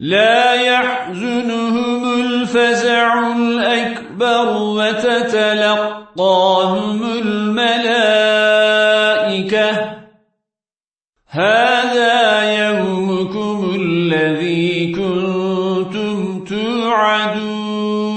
لا يحزنهم الفزع الأكبر وتتلقاهم الملائكة. هذا يومكم الذي كنتم توعدون.